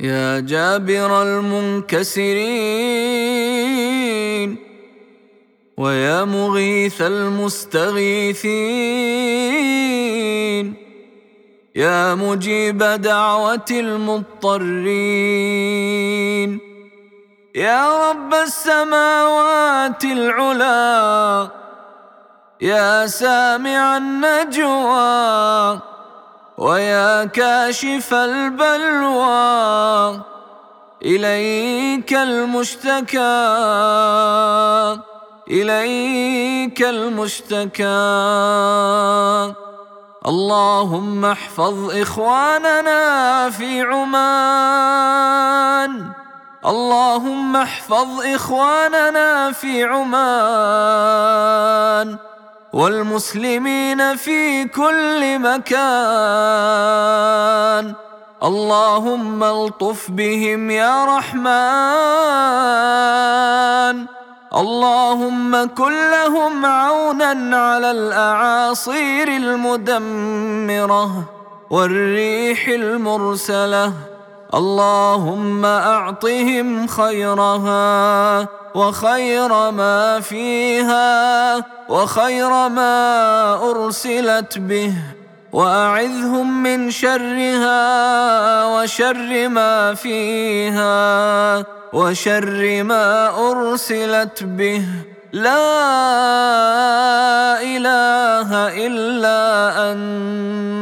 يا جابر المنكسرين ويا مغيث المستغيثين يا مجيب دعوة المضطرين يا رب السماوات العلا يا سامع النجوى ويا كاشف البلوى إليك المشتكى إليك المشتكى. اللهم احفظ إخواننا في عمان. اللهم احفظ إخواننا في عمان. والمسلمين في كل مكان. اللهم الطف بهم يا رحمن. اللهم كن لهم عونا على الأعاصير المدمرة والريح المرسلة. اللهم أعطهم خيرها وخير ما فيها وخير ما أرسلت به وأعذهم من شرها وشر ما فيها وشر ما أرسلت به. لا إله إلا أنت.